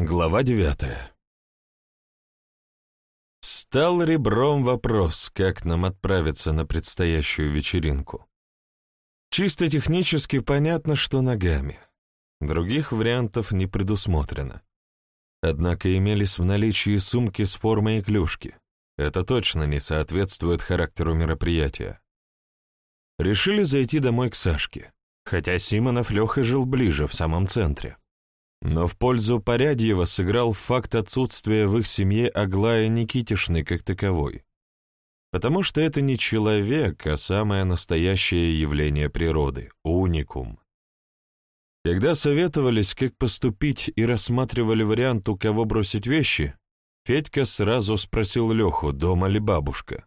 Глава девятая. Стал ребром вопрос, как нам отправиться на предстоящую вечеринку. Чисто технически понятно, что ногами. Других вариантов не предусмотрено. Однако имелись в наличии сумки с формой и клюшки. Это точно не соответствует характеру мероприятия. Решили зайти домой к Сашке, хотя Симонов Леха жил ближе, в самом центре. Но в пользу Порядьева сыграл факт отсутствия в их семье Аглая Никитишны как таковой. Потому что это не человек, а самое настоящее явление природы — уникум. Когда советовались, как поступить и рассматривали вариант, у кого бросить вещи, Федька сразу спросил Леху, дома ли бабушка.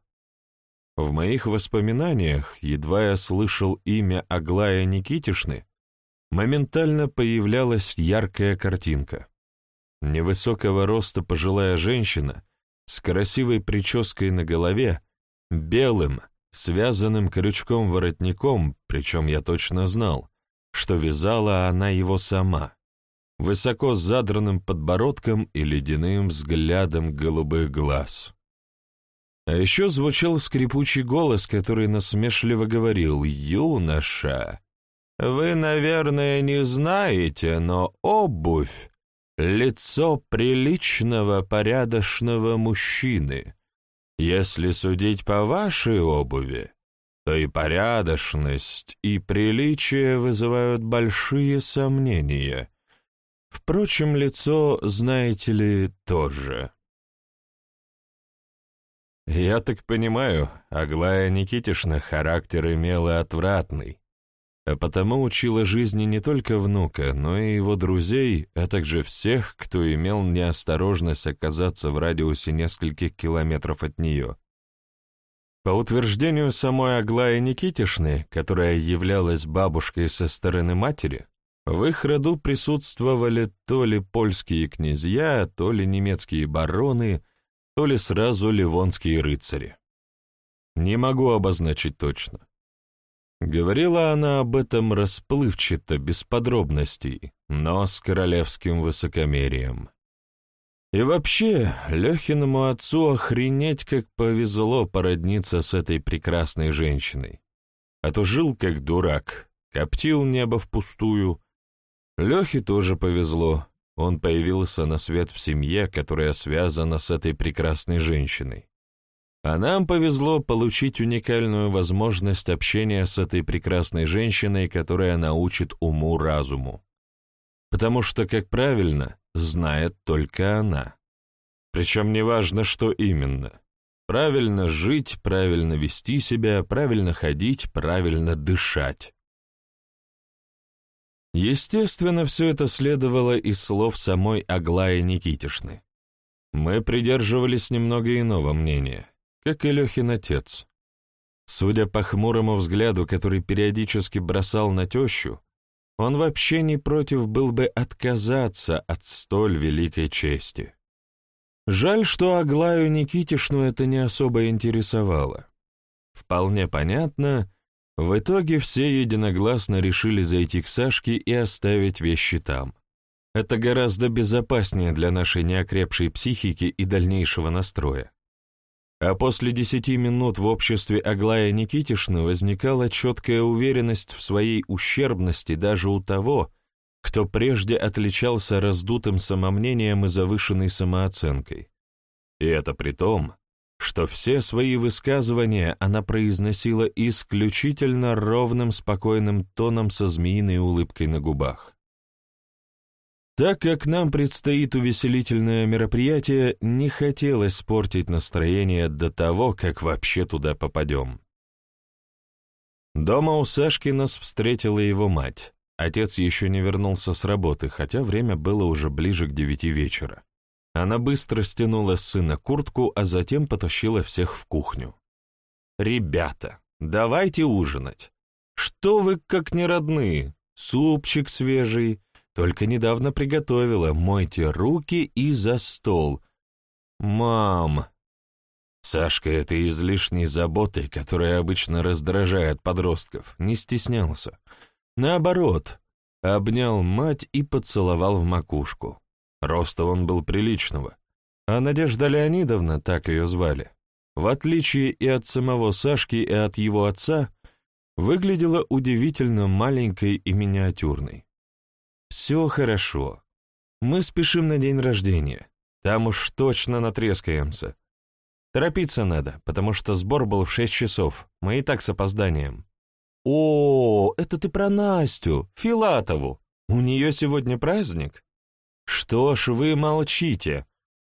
В моих воспоминаниях, едва я слышал имя Аглая Никитишны, моментально появлялась яркая картинка. Невысокого роста пожилая женщина с красивой прической на голове, белым, связанным крючком-воротником, причем я точно знал, что вязала она его сама, высоко задранным подбородком и ледяным взглядом голубых глаз. А еще звучал скрипучий голос, который насмешливо говорил «Юноша, вы, наверное, не знаете, но обувь — лицо приличного, порядочного мужчины. Если судить по вашей обуви, то и порядочность, и приличие вызывают большие сомнения. Впрочем, лицо, знаете ли, тоже. Я так понимаю, Аглая Никитишна характер имела отвратный, а потому учила жизни не только внука, но и его друзей, а также всех, кто имел неосторожность оказаться в радиусе нескольких километров от нее. По утверждению самой Аглаи Никитишны, которая являлась бабушкой со стороны матери, в их роду присутствовали то ли польские князья, то ли немецкие бароны, то ли сразу ливонские рыцари. Не могу обозначить точно. Говорила она об этом расплывчато, без подробностей, но с королевским высокомерием. И вообще, Лехиному отцу охренеть как повезло породниться с этой прекрасной женщиной. А то жил как дурак, коптил небо впустую. Лехе тоже повезло, он появился на свет в семье, которая связана с этой прекрасной женщиной. А нам повезло получить уникальную возможность общения с этой прекрасной женщиной, которая научит уму-разуму. Потому что, как правильно, знает только она. Причем неважно, что именно. Правильно жить, правильно вести себя, правильно ходить, правильно дышать. Естественно, все это следовало из слов самой Аглаи Никитишны. Мы придерживались немного иного мнения как и Лехин отец. Судя по хмурому взгляду, который периодически бросал на тещу, он вообще не против был бы отказаться от столь великой чести. Жаль, что Аглаю Никитишну это не особо интересовало. Вполне понятно, в итоге все единогласно решили зайти к Сашке и оставить вещи там. Это гораздо безопаснее для нашей неокрепшей психики и дальнейшего настроя. А после десяти минут в обществе Аглая Никитишны возникала четкая уверенность в своей ущербности даже у того, кто прежде отличался раздутым самомнением и завышенной самооценкой. И это при том, что все свои высказывания она произносила исключительно ровным, спокойным тоном со змеиной улыбкой на губах. Так как нам предстоит увеселительное мероприятие, не хотелось спортить настроение до того, как вообще туда попадем. Дома у Сашки нас встретила его мать. Отец еще не вернулся с работы, хотя время было уже ближе к девяти вечера. Она быстро стянула с сына куртку, а затем потащила всех в кухню. «Ребята, давайте ужинать. Что вы как неродные? Супчик свежий, только недавно приготовила. Мойте руки и за стол. Мам. Сашка этой излишней заботой, которая обычно раздражает подростков, не стеснялся. Наоборот, обнял мать и поцеловал в макушку. Роста он был приличного, а Надежда Леонидовна, так ее звали, в отличие и от самого Сашки, и от его отца, выглядела удивительно маленькой и миниатюрной. Все хорошо. Мы спешим на день рождения. Там уж точно натрескаемся. Торопиться надо, потому что сбор был в шесть часов. Мы и так с опозданием. О, это ты про Настю, Филатову. У нее сегодня праздник? Что ж вы молчите?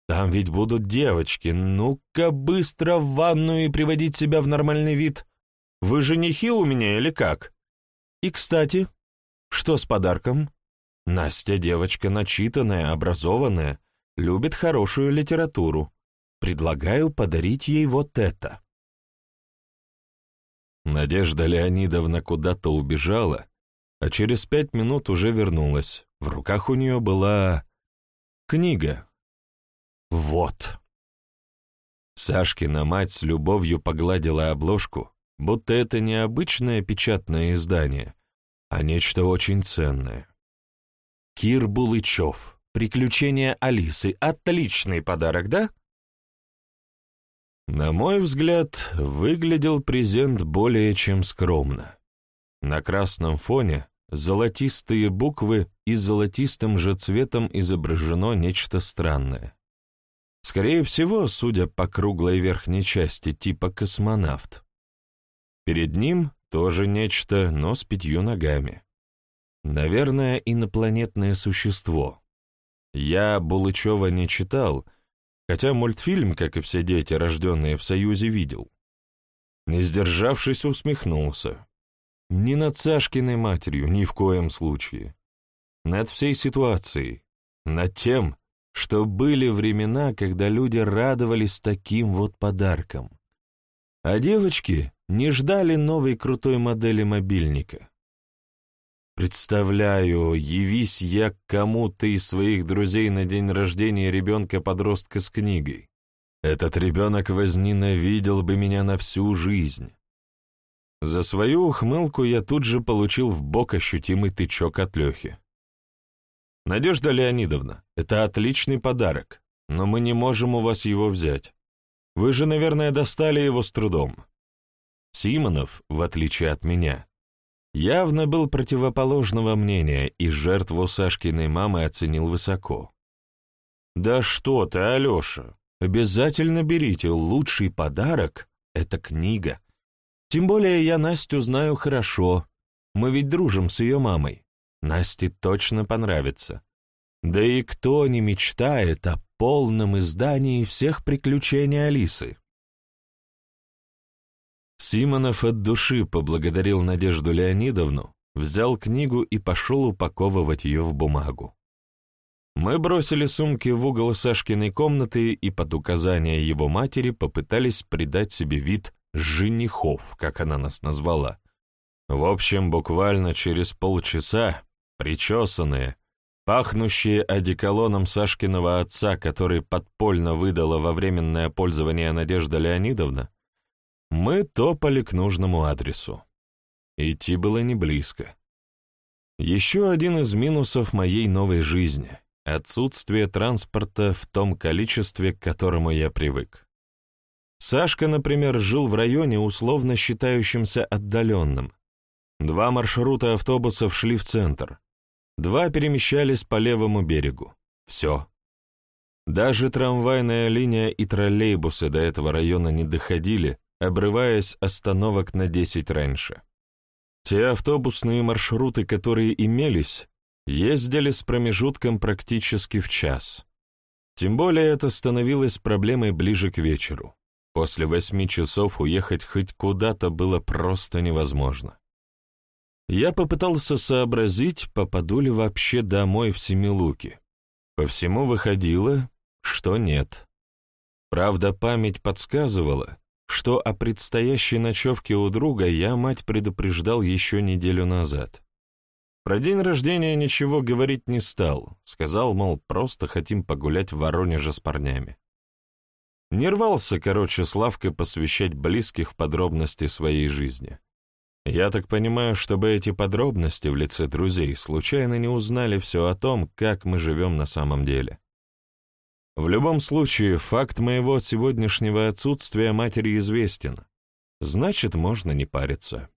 Там ведь будут девочки. Ну-ка быстро в ванную и приводить себя в нормальный вид. Вы женихи у меня или как? И, кстати, что с подарком? Настя девочка начитанная, образованная, любит хорошую литературу. Предлагаю подарить ей вот это. Надежда Леонидовна куда-то убежала, а через пять минут уже вернулась. В руках у нее была книга. Вот. Сашкина мать с любовью погладила обложку, будто это не обычное печатное издание, а нечто очень ценное. Кир Булычев. Приключения Алисы. Отличный подарок, да? На мой взгляд, выглядел презент более чем скромно. На красном фоне золотистые буквы и золотистым же цветом изображено нечто странное. Скорее всего, судя по круглой верхней части, типа космонавт. Перед ним тоже нечто, но с пятью ногами. Наверное, инопланетное существо. Я Булычева не читал, хотя мультфильм, как и все дети, рожденные в Союзе, видел. Не сдержавшись, усмехнулся. Ни над Сашкиной матерью, ни в коем случае. Над всей ситуацией. Над тем, что были времена, когда люди радовались таким вот подаркам. А девочки не ждали новой крутой модели мобильника. Представляю, явись я к кому-то из своих друзей на день рождения ребенка-подростка с книгой. Этот ребенок возненавидел бы меня на всю жизнь. За свою ухмылку я тут же получил в бок ощутимый тычок от Лехи. «Надежда Леонидовна, это отличный подарок, но мы не можем у вас его взять. Вы же, наверное, достали его с трудом». Симонов, в отличие от меня, явно был противоположного мнения и жертву Сашкиной мамы оценил высоко. «Да что ты, Алеша, обязательно берите, лучший подарок — это книга. Тем более я Настю знаю хорошо, мы ведь дружим с ее мамой. Насте точно понравится. Да и кто не мечтает о полном издании всех приключений Алисы?» Симонов от души поблагодарил Надежду Леонидовну, взял книгу и пошел упаковывать ее в бумагу. Мы бросили сумки в угол Сашкиной комнаты и под указание его матери попытались придать себе вид «женихов», как она нас назвала. В общем, буквально через полчаса, причесанные, пахнущие одеколоном Сашкиного отца, который подпольно выдала во временное пользование Надежда Леонидовна, мы топали к нужному адресу. Идти было не близко. Еще один из минусов моей новой жизни — отсутствие транспорта в том количестве, к которому я привык. Сашка, например, жил в районе, условно считающемся отдаленным. Два маршрута автобусов шли в центр. Два перемещались по левому берегу. Все. Даже трамвайная линия и троллейбусы до этого района не доходили, обрываясь остановок на 10 раньше. Те автобусные маршруты, которые имелись, ездили с промежутком практически в час. Тем более это становилось проблемой ближе к вечеру. После восьми часов уехать хоть куда-то было просто невозможно. Я попытался сообразить, попаду ли вообще домой в Семилуки. По всему выходило, что нет. Правда, память подсказывала, что о предстоящей ночевке у друга я мать предупреждал еще неделю назад. Про день рождения ничего говорить не стал, сказал, мол, просто хотим погулять в Воронеже с парнями. Не рвался, короче, Славка посвящать близких в подробности своей жизни. Я так понимаю, чтобы эти подробности в лице друзей случайно не узнали все о том, как мы живем на самом деле. В любом случае, факт моего сегодняшнего отсутствия матери известен. Значит, можно не париться.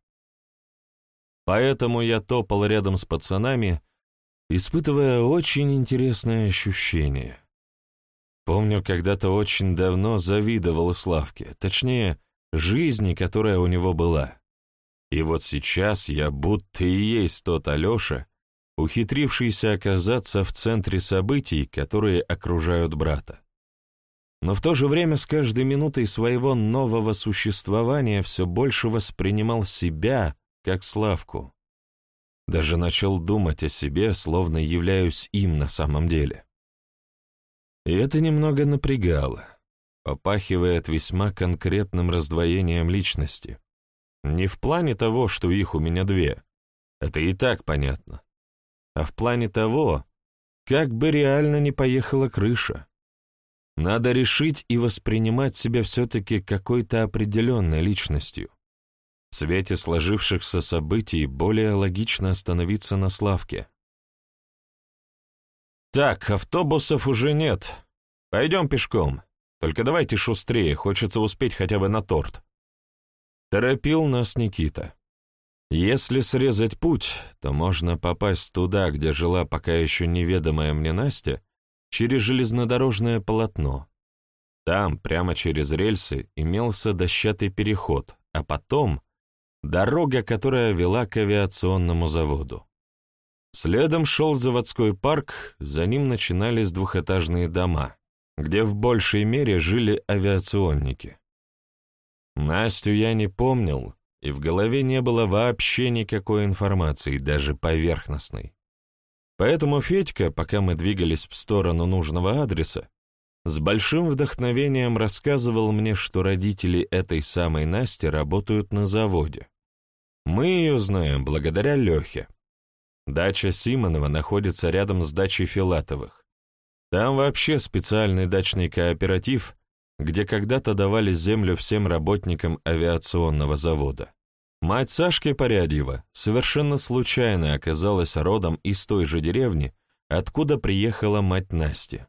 Поэтому я топал рядом с пацанами, испытывая очень интересное ощущение. Помню, когда-то очень давно завидовал Славке, точнее, жизни, которая у него была. И вот сейчас я будто и есть тот Алеша, ухитрившийся оказаться в центре событий, которые окружают брата. Но в то же время с каждой минутой своего нового существования все больше воспринимал себя как Славку. Даже начал думать о себе, словно являюсь им на самом деле. И это немного напрягало, попахивает весьма конкретным раздвоением личности. Не в плане того, что их у меня две, это и так понятно, а в плане того, как бы реально не поехала крыша. Надо решить и воспринимать себя все-таки какой-то определенной личностью. В свете сложившихся событий более логично остановиться на Славке. «Так, автобусов уже нет. Пойдем пешком. Только давайте шустрее, хочется успеть хотя бы на торт». Торопил нас Никита. Если срезать путь, то можно попасть туда, где жила пока еще неведомая мне Настя, через железнодорожное полотно. Там, прямо через рельсы, имелся дощатый переход, а потом — дорога, которая вела к авиационному заводу. Следом шел заводской парк, за ним начинались двухэтажные дома, где в большей мере жили авиационники. Настю я не помнил, и в голове не было вообще никакой информации, даже поверхностной. Поэтому Федька, пока мы двигались в сторону нужного адреса, с большим вдохновением рассказывал мне, что родители этой самой Насти работают на заводе. Мы ее знаем благодаря Лехе. Дача Симонова находится рядом с дачей Филатовых. Там вообще специальный дачный кооператив, где когда-то давали землю всем работникам авиационного завода. Мать Сашки Порядьева совершенно случайно оказалась родом из той же деревни, откуда приехала мать Насти.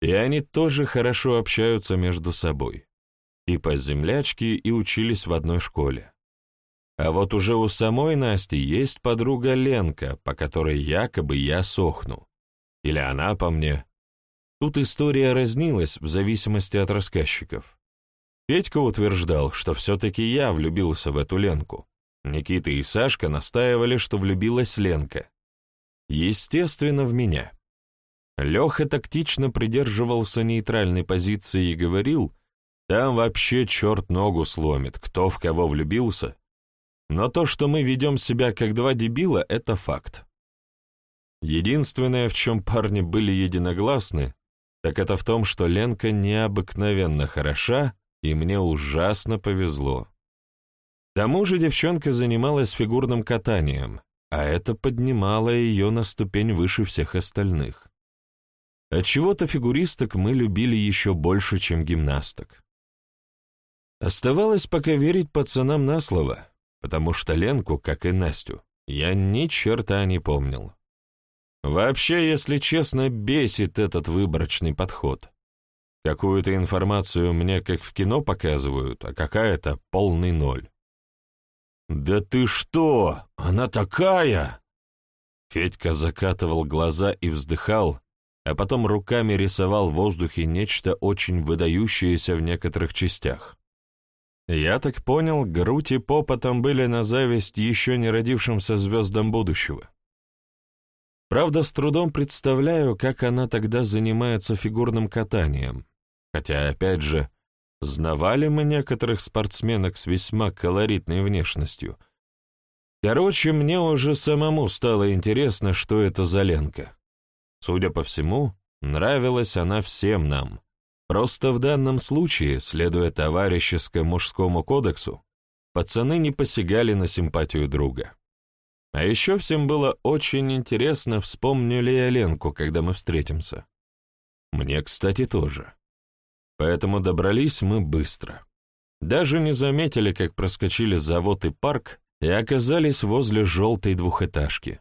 И они тоже хорошо общаются между собой. Типа землячки и учились в одной школе. А вот уже у самой Насти есть подруга Ленка, по которой якобы я сохну. Или она по мне. Тут история разнилась в зависимости от рассказчиков. Петька утверждал, что все-таки я влюбился в эту Ленку. Никита и Сашка настаивали, что влюбилась Ленка. Естественно, в меня. Леха тактично придерживался нейтральной позиции и говорил, там вообще черт ногу сломит, кто в кого влюбился, но то, что мы ведем себя как два дебила, это факт. Единственное, в чем парни были единогласны, так это в том, что Ленка необыкновенно хороша, и мне ужасно повезло. К тому же девчонка занималась фигурным катанием, а это поднимало ее на ступень выше всех остальных. Отчего-то фигуристок мы любили еще больше, чем гимнасток. Оставалось пока верить пацанам на слово — потому что Ленку, как и Настю, я ни черта не помнил. Вообще, если честно, бесит этот выборочный подход. Какую-то информацию мне как в кино показывают, а какая-то полный ноль. «Да ты что? Она такая!» Федька закатывал глаза и вздыхал, а потом руками рисовал в воздухе нечто очень выдающееся в некоторых частях. Я так понял, грудь и попа там были на зависть еще не родившимся звездам будущего. Правда, с трудом представляю, как она тогда занимается фигурным катанием. Хотя, опять же, знавали мы некоторых спортсменок с весьма колоритной внешностью. Короче, мне уже самому стало интересно, что это за Ленка. Судя по всему, нравилась она всем нам. Просто в данном случае, следуя товарищескому мужскому кодексу, пацаны не посягали на симпатию друга. А еще всем было очень интересно, вспомню ли я Ленку, когда мы встретимся. Мне, кстати, тоже. Поэтому добрались мы быстро. Даже не заметили, как проскочили завод и парк и оказались возле желтой двухэтажки.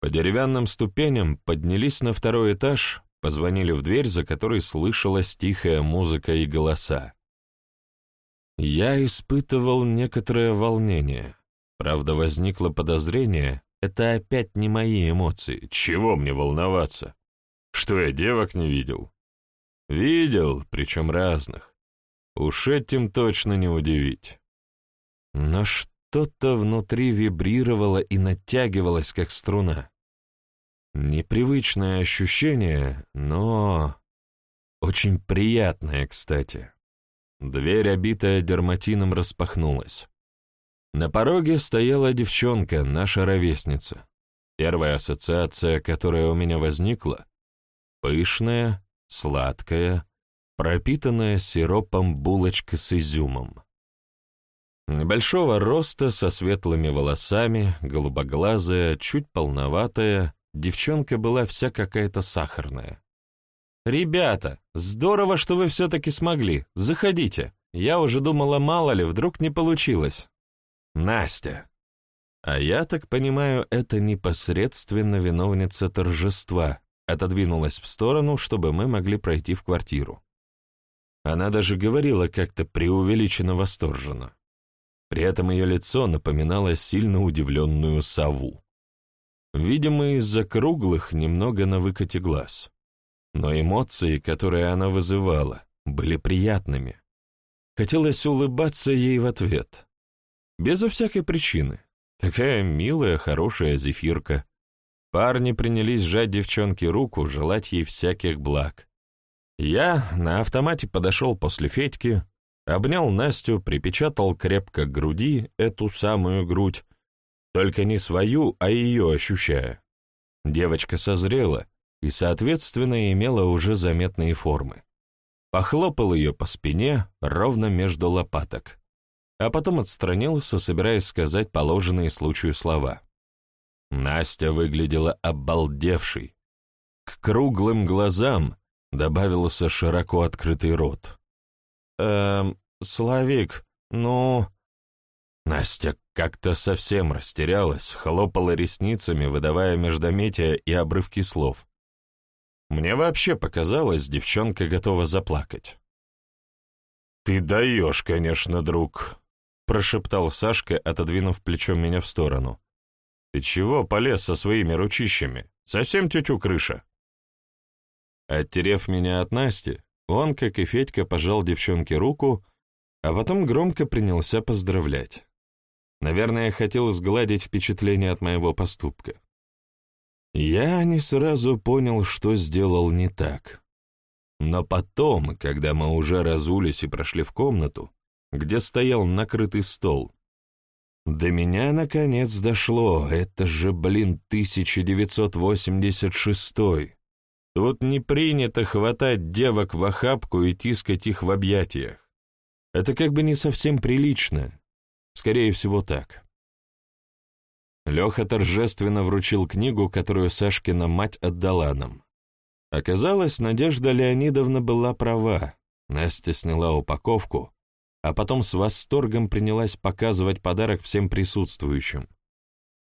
По деревянным ступеням поднялись на второй этаж, позвонили в дверь, за которой слышалась тихая музыка и голоса. Я испытывал некоторое волнение. Правда, возникло подозрение, это опять не мои эмоции. Чего мне волноваться? Что я девок не видел? Видел, причем разных. Уж этим точно не удивить. Но что-то внутри вибрировало и натягивалось, как струна. Непривычное ощущение, но очень приятное, кстати. Дверь, обитая дерматином, распахнулась. На пороге стояла девчонка, наша ровесница. Первая ассоциация, которая у меня возникла — пышная, сладкая, пропитанная сиропом булочка с изюмом. Небольшого роста, со светлыми волосами, голубоглазая, чуть полноватая, девчонка была вся какая-то сахарная. «Ребята, здорово, что вы все-таки смогли. Заходите. Я уже думала, мало ли, вдруг не получилось». Настя. А я так понимаю, это непосредственно виновница торжества, отодвинулась в сторону, чтобы мы могли пройти в квартиру. Она даже говорила как-то преувеличенно восторженно. При этом ее лицо напоминало сильно удивленную сову. Видимо, из-за круглых, немного на выкате глаз. Но эмоции, которые она вызывала, были приятными. Хотелось улыбаться ей в ответ. Безо всякой причины. Такая милая, хорошая зефирка. Парни принялись сжать девчонке руку, желать ей всяких благ. Я на автомате подошел после Федьки, обнял Настю, припечатал крепко к груди эту самую грудь, только не свою, а ее ощущая. Девочка созрела и, соответственно, имела уже заметные формы. Похлопал ее по спине ровно между лопаток а потом отстранился, собираясь сказать положенные случаю слова. Настя выглядела обалдевшей. К круглым глазам добавился широко открытый рот. «Эм, Славик, ну...» Настя как-то совсем растерялась, хлопала ресницами, выдавая междометия и обрывки слов. Мне вообще показалось, девчонка готова заплакать. «Ты даешь, конечно, друг», — прошептал Сашка, отодвинув плечом меня в сторону. «Ты чего полез со своими ручищами? Совсем тетю крыша?» Оттерев меня от Насти, он, как и Федька, пожал девчонке руку, а потом громко принялся поздравлять. Наверное, хотел сгладить впечатление от моего поступка. Я не сразу понял, что сделал не так. Но потом, когда мы уже разулись и прошли в комнату, где стоял накрытый стол. До меня наконец дошло, это же, блин, 1986 -й. Тут не принято хватать девок в охапку и тискать их в объятиях. Это как бы не совсем прилично. Скорее всего, так. Леха торжественно вручил книгу, которую Сашкина мать отдала нам. Оказалось, Надежда Леонидовна была права. Настя сняла упаковку, а потом с восторгом принялась показывать подарок всем присутствующим.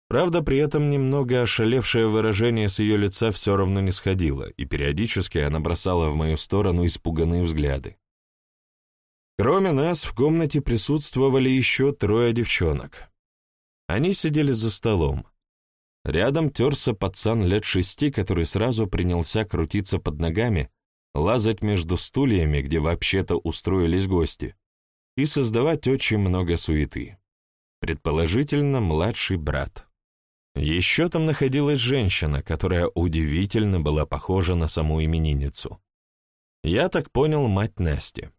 Правда, при этом немного ошалевшее выражение с ее лица все равно не сходило, и периодически она бросала в мою сторону испуганные взгляды. Кроме нас в комнате присутствовали еще трое девчонок. Они сидели за столом. Рядом терся пацан лет шести, который сразу принялся крутиться под ногами, лазать между стульями, где вообще-то устроились гости, и создавать очень много суеты. Предположительно, младший брат. Еще там находилась женщина, которая удивительно была похожа на саму именинницу. Я так понял, мать Насти.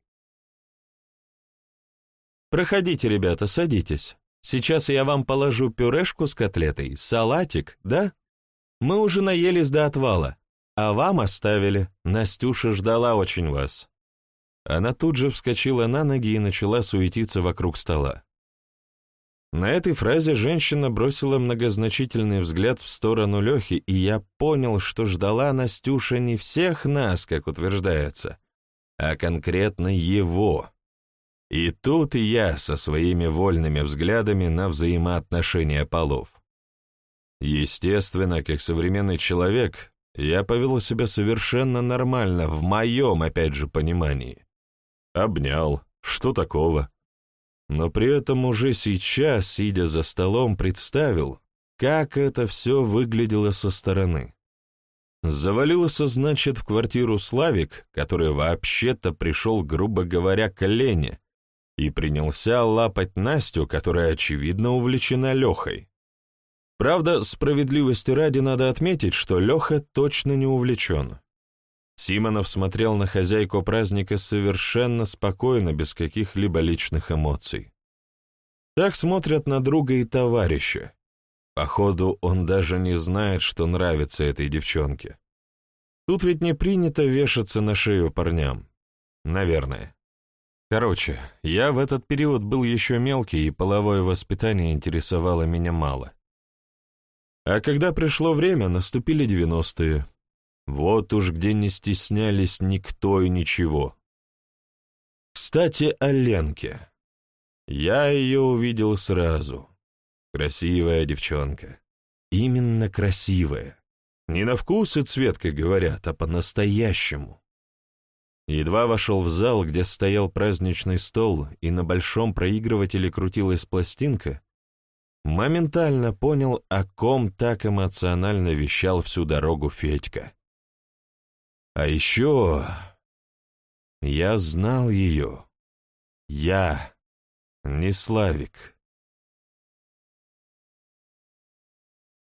«Проходите, ребята, садитесь. Сейчас я вам положу пюрешку с котлетой, салатик, да? Мы уже наелись до отвала, а вам оставили. Настюша ждала очень вас. Она тут же вскочила на ноги и начала суетиться вокруг стола. На этой фразе женщина бросила многозначительный взгляд в сторону Лехи, и я понял, что ждала Настюша не всех нас, как утверждается, а конкретно его. И тут я со своими вольными взглядами на взаимоотношения полов. Естественно, как современный человек, я повел себя совершенно нормально, в моем, опять же, понимании. Обнял, что такого? Но при этом уже сейчас, сидя за столом, представил, как это все выглядело со стороны. Завалился, значит, в квартиру Славик, который вообще-то пришел, грубо говоря, к Лене, и принялся лапать Настю, которая, очевидно, увлечена Лехой. Правда, справедливости ради надо отметить, что Леха точно не увлечен. Симонов смотрел на хозяйку праздника совершенно спокойно, без каких-либо личных эмоций. Так смотрят на друга и товарища. Походу, он даже не знает, что нравится этой девчонке. Тут ведь не принято вешаться на шею парням. Наверное. Короче, я в этот период был еще мелкий, и половое воспитание интересовало меня мало. А когда пришло время, наступили девяностые. Вот уж где не стеснялись никто и ничего. Кстати, о Ленке. Я ее увидел сразу. Красивая девчонка. Именно красивая. Не на вкус и цвет, как говорят, а по-настоящему. Едва вошел в зал, где стоял праздничный стол, и на большом проигрывателе крутилась пластинка, моментально понял, о ком так эмоционально вещал всю дорогу Федька. А еще я знал ее. Я, не Славик.